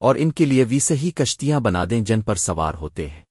اور ان کے لیے ویسے ہی کشتیاں بنا دیں جن پر سوار ہوتے ہیں۔